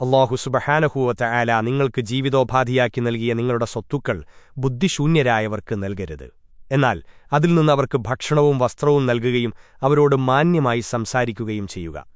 അള്ളാഹു സുബഹാനഹൂവത്ത ആല നിങ്ങൾക്ക് ജീവിതോപാധിയാക്കി നൽകിയ നിങ്ങളുടെ സ്വത്തുക്കൾ ബുദ്ധിശൂന്യരായവർക്ക് നൽകരുത്. എന്നാൽ അതിൽ നിന്ന് അവർക്ക് ഭക്ഷണവും വസ്ത്രവും നൽകുകയും അവരോട് മാന്യമായി സംസാരിക്കുകയും ചെയ്യുക.